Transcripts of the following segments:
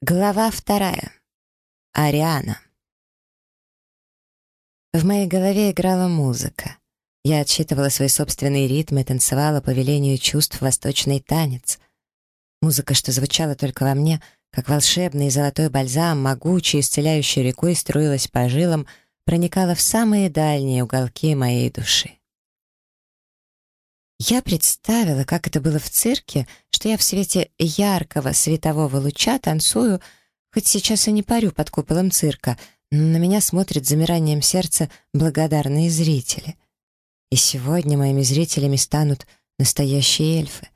Глава вторая. Ариана. В моей голове играла музыка. Я отсчитывала свой собственный ритм и танцевала по велению чувств восточный танец. Музыка, что звучала только во мне, как волшебный золотой бальзам, могучий, исцеляющий рекой, струилась по жилам, проникала в самые дальние уголки моей души. Я представила, как это было в цирке, что я в свете яркого светового луча танцую, хоть сейчас и не парю под куполом цирка, но на меня смотрят замиранием сердца благодарные зрители. И сегодня моими зрителями станут настоящие эльфы.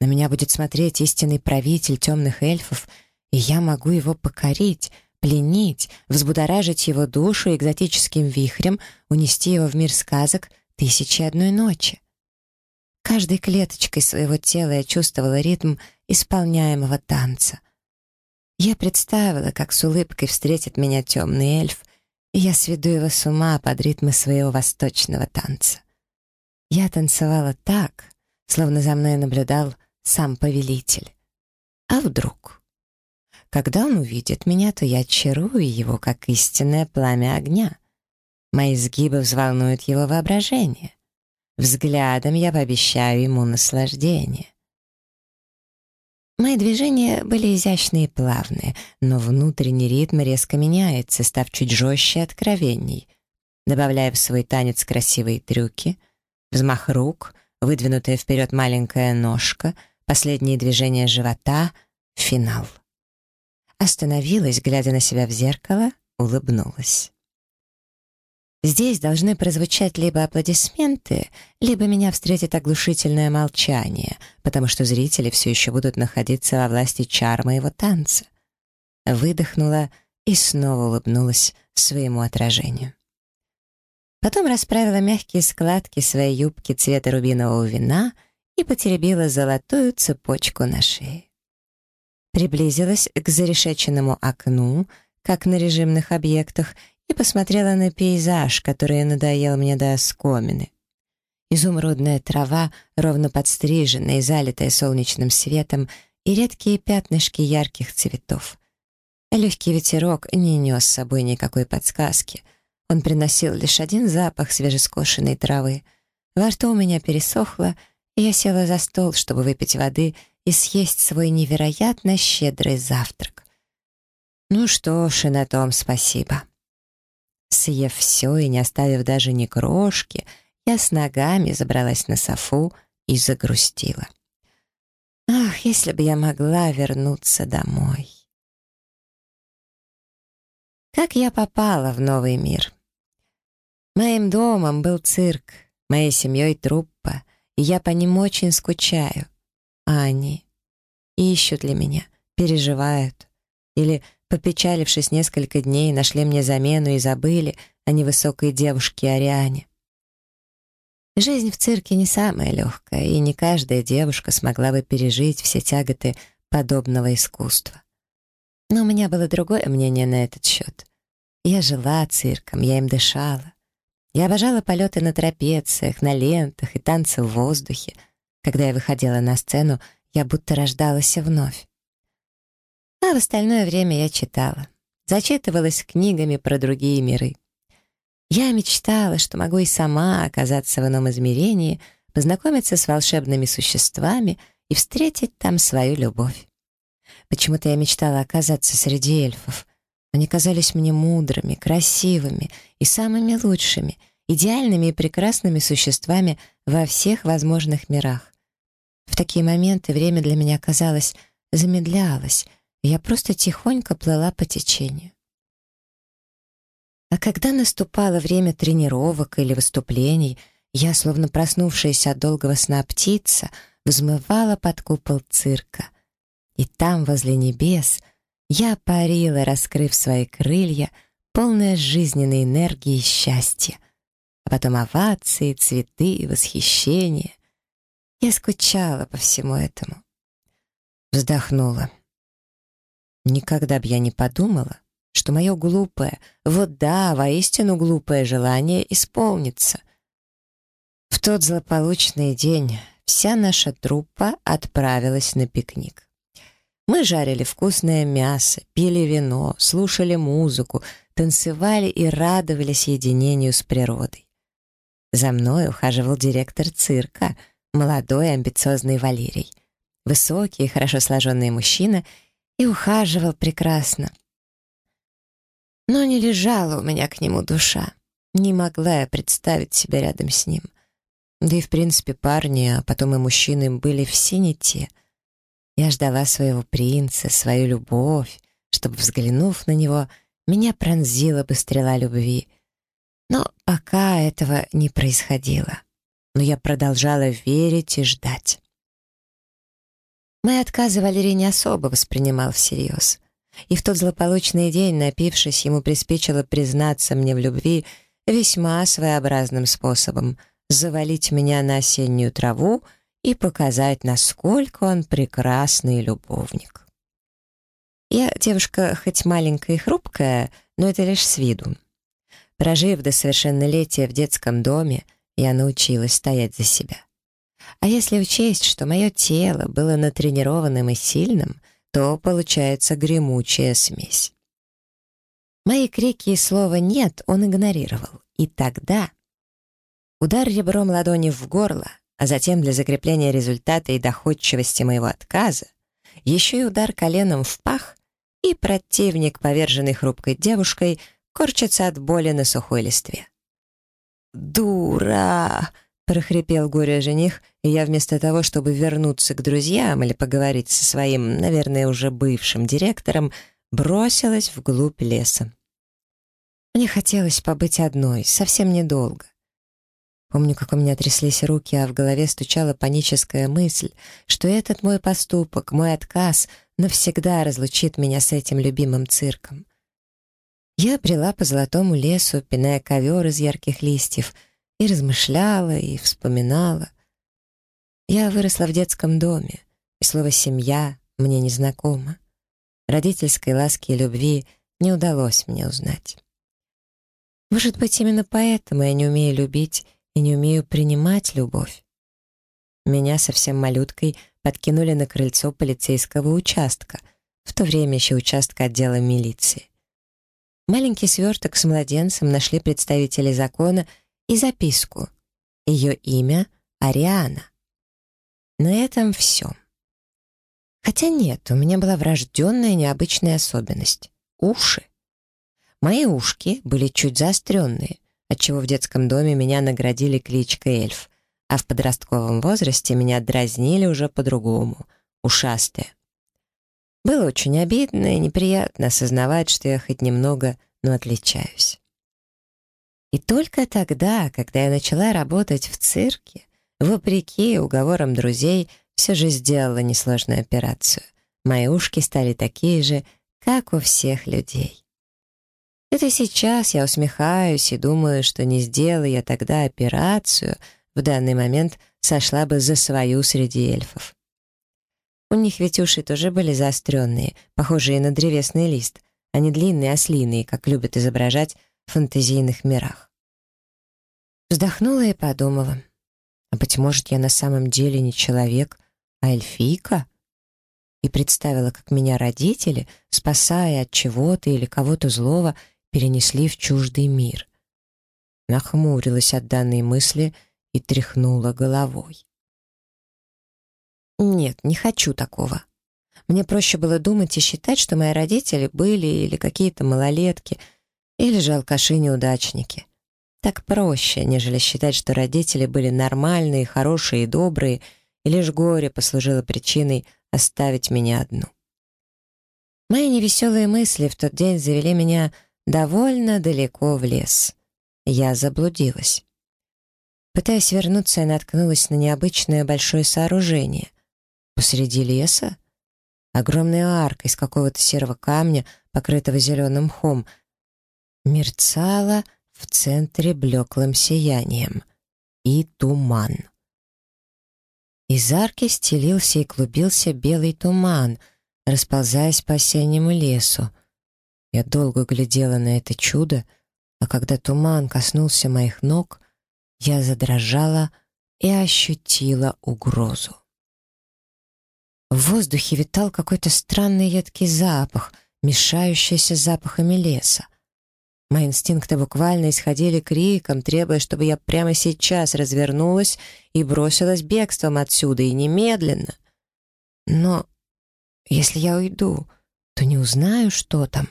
На меня будет смотреть истинный правитель темных эльфов, и я могу его покорить, пленить, взбудоражить его душу экзотическим вихрем, унести его в мир сказок «Тысячи одной ночи» каждой клеточкой своего тела я чувствовала ритм исполняемого танца. Я представила, как с улыбкой встретит меня темный эльф, и я сведу его с ума под ритмы своего восточного танца. Я танцевала так, словно за мной наблюдал сам повелитель. А вдруг? Когда он увидит меня, то я очарую его, как истинное пламя огня. Мои сгибы взволнуют его воображение взглядом я пообещаю ему наслаждение. Мои движения были изящные и плавные, но внутренний ритм резко меняется, став чуть жестче и откровенней, добавляя в свой танец красивые трюки, взмах рук, выдвинутая вперед маленькая ножка, последние движения живота, финал. Остановилась, глядя на себя в зеркало, улыбнулась. Здесь должны прозвучать либо аплодисменты, либо меня встретит оглушительное молчание, потому что зрители все еще будут находиться во власти чар моего танца. Выдохнула и снова улыбнулась своему отражению. Потом расправила мягкие складки своей юбки цвета рубинового вина и потеребила золотую цепочку на шее. Приблизилась к зарешеченному окну, как на режимных объектах, и посмотрела на пейзаж, который надоел мне до оскомины. Изумрудная трава, ровно подстриженная и залитая солнечным светом, и редкие пятнышки ярких цветов. Легкий ветерок не нес с собой никакой подсказки. Он приносил лишь один запах свежескошенной травы. Во рту у меня пересохло, и я села за стол, чтобы выпить воды и съесть свой невероятно щедрый завтрак. Ну что ж, и на том спасибо я все и, не оставив даже ни крошки, я с ногами забралась на софу и загрустила. Ах, если бы я могла вернуться домой. Как я попала в новый мир? Моим домом был цирк, моей семьей труппа, и я по ним очень скучаю. А они ищут ли меня, переживают или Попечалившись несколько дней, нашли мне замену и забыли о невысокой девушке-ариане. Жизнь в цирке не самая легкая, и не каждая девушка смогла бы пережить все тяготы подобного искусства. Но у меня было другое мнение на этот счет. Я жила цирком, я им дышала. Я обожала полеты на трапециях, на лентах и танцы в воздухе. Когда я выходила на сцену, я будто рождалась вновь. А в остальное время я читала. Зачитывалась книгами про другие миры. Я мечтала, что могу и сама оказаться в ином измерении, познакомиться с волшебными существами и встретить там свою любовь. Почему-то я мечтала оказаться среди эльфов. Они казались мне мудрыми, красивыми и самыми лучшими, идеальными и прекрасными существами во всех возможных мирах. В такие моменты время для меня, казалось, замедлялось, я просто тихонько плыла по течению. А когда наступало время тренировок или выступлений, я, словно проснувшаяся от долгого сна птица, взмывала под купол цирка. И там, возле небес, я парила, раскрыв свои крылья, полная жизненной энергии и счастья. А потом овации, цветы и восхищение. Я скучала по всему этому. Вздохнула. Никогда б я не подумала, что мое глупое, вот да, воистину глупое желание исполнится. В тот злополучный день вся наша труппа отправилась на пикник. Мы жарили вкусное мясо, пили вино, слушали музыку, танцевали и радовались единению с природой. За мной ухаживал директор цирка, молодой амбициозный Валерий. Высокий, и хорошо сложенный мужчина — и ухаживал прекрасно. Но не лежала у меня к нему душа. Не могла я представить себя рядом с ним. Да и, в принципе, парни, а потом и мужчины были все не те. Я ждала своего принца, свою любовь, чтобы, взглянув на него, меня пронзила бы стрела любви. Но пока этого не происходило. Но я продолжала верить и ждать. Мы Валерий не особо воспринимал всерьез. И в тот злополучный день, напившись, ему приспичило признаться мне в любви весьма своеобразным способом — завалить меня на осеннюю траву и показать, насколько он прекрасный любовник. Я девушка хоть маленькая и хрупкая, но это лишь с виду. Прожив до совершеннолетия в детском доме, я научилась стоять за себя. А если учесть, что мое тело было натренированным и сильным, то получается гремучая смесь. Мои крики и слова «нет» он игнорировал. И тогда удар ребром ладони в горло, а затем для закрепления результата и доходчивости моего отказа, еще и удар коленом в пах, и противник, поверженный хрупкой девушкой, корчится от боли на сухой листве. «Дура!» прохрипел горе жених, и я вместо того, чтобы вернуться к друзьям или поговорить со своим, наверное, уже бывшим директором, бросилась вглубь леса. Мне хотелось побыть одной, совсем недолго. Помню, как у меня тряслись руки, а в голове стучала паническая мысль, что этот мой поступок, мой отказ навсегда разлучит меня с этим любимым цирком. Я брела по золотому лесу, пиная ковер из ярких листьев — и размышляла, и вспоминала. Я выросла в детском доме, и слово «семья» мне незнакомо. Родительской ласки и любви не удалось мне узнать. Может быть, именно поэтому я не умею любить и не умею принимать любовь. Меня совсем малюткой подкинули на крыльцо полицейского участка, в то время еще участка отдела милиции. Маленький сверток с младенцем нашли представители закона и записку. Ее имя Ариана. На этом все. Хотя нет, у меня была врожденная необычная особенность — уши. Мои ушки были чуть заостренные, отчего в детском доме меня наградили кличкой эльф, а в подростковом возрасте меня дразнили уже по-другому — ушастые. Было очень обидно и неприятно осознавать, что я хоть немного, но отличаюсь. И только тогда, когда я начала работать в цирке, вопреки уговорам друзей, все же сделала несложную операцию. Мои ушки стали такие же, как у всех людей. Это сейчас я усмехаюсь и думаю, что не сделала я тогда операцию, в данный момент сошла бы за свою среди эльфов. У них ведь уши тоже были заостренные, похожие на древесный лист, а не длинные ослиные, как любят изображать фэнтэзійных мирах. Вздохнула и подумала, а быть может, я на самом деле не человек, а эльфийка? И представила, как меня родители, спасая от чего-то или кого-то злого, перенесли в чуждый мир. Нахмурилась от данной мысли и тряхнула головой. Нет, не хочу такого. Мне проще было думать и считать, что мои родители были или какие-то малолетки — или лежал каши неудачники. Так проще, нежели считать, что родители были нормальные, хорошие и добрые, и лишь горе послужило причиной оставить меня одну. Мои невеселые мысли в тот день завели меня довольно далеко в лес. Я заблудилась. Пытаясь вернуться, я наткнулась на необычное большое сооружение. Посреди леса? Огромная арка из какого-то серого камня, покрытого зеленым мхом — мерцала в центре блеклым сиянием. И туман. Из арки стелился и клубился белый туман, расползаясь по осеннему лесу. Я долго глядела на это чудо, а когда туман коснулся моих ног, я задрожала и ощутила угрозу. В воздухе витал какой-то странный едкий запах, мешающийся с запахами леса. Мои инстинкты буквально исходили криком, требуя, чтобы я прямо сейчас развернулась и бросилась бегством отсюда, и немедленно. Но если я уйду, то не узнаю, что там,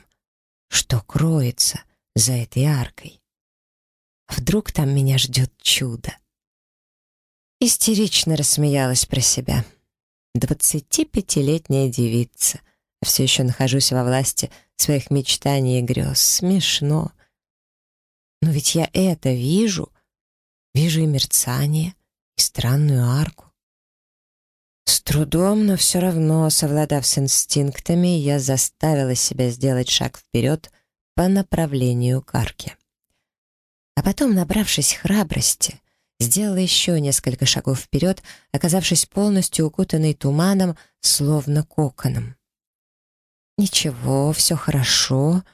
что кроется за этой аркой. Вдруг там меня ждет чудо. Истерично рассмеялась про себя. Двадцатипятилетняя девица — все еще нахожусь во власти своих мечтаний и грез. Смешно. Но ведь я это вижу. Вижу и мерцание, и странную арку. С трудом, но все равно, совладав с инстинктами, я заставила себя сделать шаг вперед по направлению к арке. А потом, набравшись храбрости, сделала еще несколько шагов вперед, оказавшись полностью укутанной туманом, словно коконом. Ничего, все хорошо.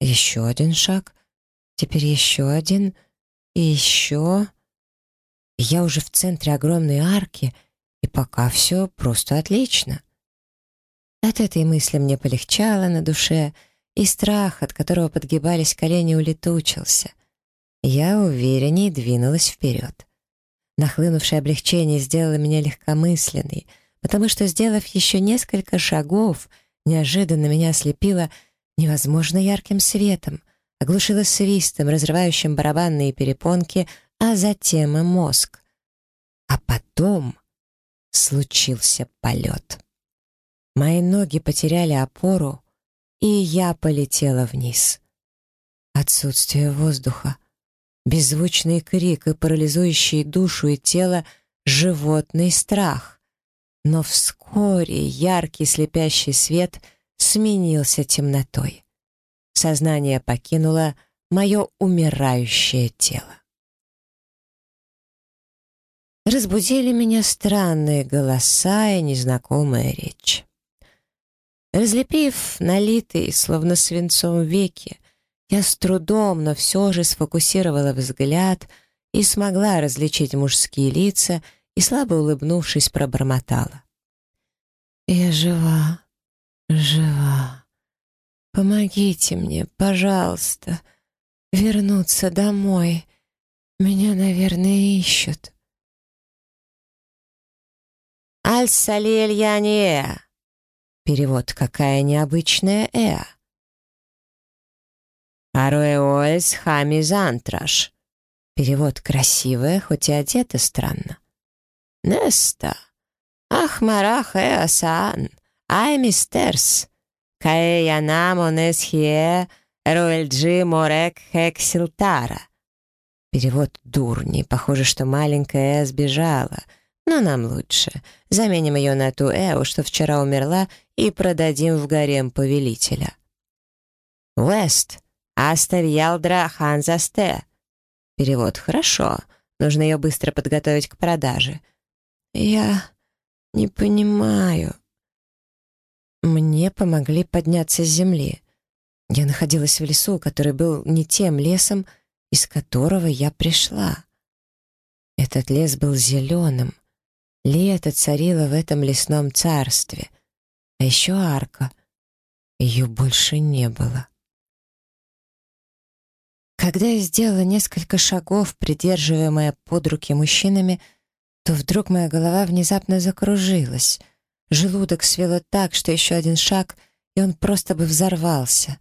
Еще один шаг. Теперь еще один. И еще. Я уже в центре огромной арки, и пока все просто отлично. От этой мысли мне полегчало на душе, и страх, от которого подгибались колени, улетучился. Я увереннее двинулась вперед. Нахлынувшее облегчение сделало меня легкомысленной, потому что, сделав еще несколько шагов — Неожиданно меня ослепило невозможно ярким светом, оглушило свистом, разрывающим барабанные перепонки, а затем и мозг. А потом случился полет. Мои ноги потеряли опору, и я полетела вниз. Отсутствие воздуха, беззвучный крик и парализующий душу и тело животный страх. Но вскоре яркий слепящий свет сменился темнотой. Сознание покинуло мое умирающее тело. Разбудили меня странные голоса и незнакомая речь. Разлепив налитые, словно свинцом веки, я с трудом, но все же сфокусировала взгляд и смогла различить мужские лица — и, слабо улыбнувшись, пробормотала. «Я жива, жива. Помогите мне, пожалуйста, вернуться домой. Меня, наверное, ищут». альсалельяне «э». Перевод «Какая необычная Э». «Аруэольс хамизантраш». Перевод «Красивая, хоть и одета странно» nästa. Ahmaraja san, ai misters. Cae yanamones hie roelji morek hexiltara. Перевод дурни. Похоже, что маленькая сбежала. Но нам лучше. Заменим ее на ту Эу, что вчера умерла, и продадим в гарем повелителя. Уэст. Астер Ялдра Ханзасте. Перевод «Хорошо». Нужно ее быстро подготовить к продаже. Я не понимаю. Мне помогли подняться с земли. Я находилась в лесу, который был не тем лесом, из которого я пришла. Этот лес был зеленым. Лето царило в этом лесном царстве. А еще арка. Ее больше не было. Когда я сделала несколько шагов, придерживаемая под руки мужчинами, то вдруг моя голова внезапно закружилась. Желудок свело так, что еще один шаг, и он просто бы взорвался.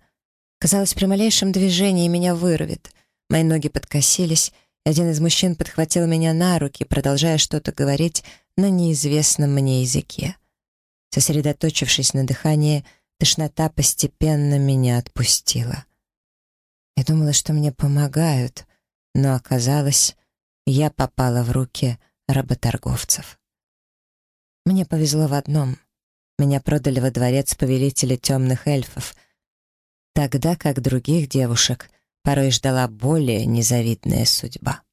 Казалось, при малейшем движении меня вырвет. Мои ноги подкосились, и один из мужчин подхватил меня на руки, продолжая что-то говорить на неизвестном мне языке. Сосредоточившись на дыхании, тошнота постепенно меня отпустила. Я думала, что мне помогают, но оказалось, я попала в руки — работорговцев. Мне повезло в одном. Меня продали во дворец повелителя темных эльфов, тогда как других девушек порой ждала более незавидная судьба.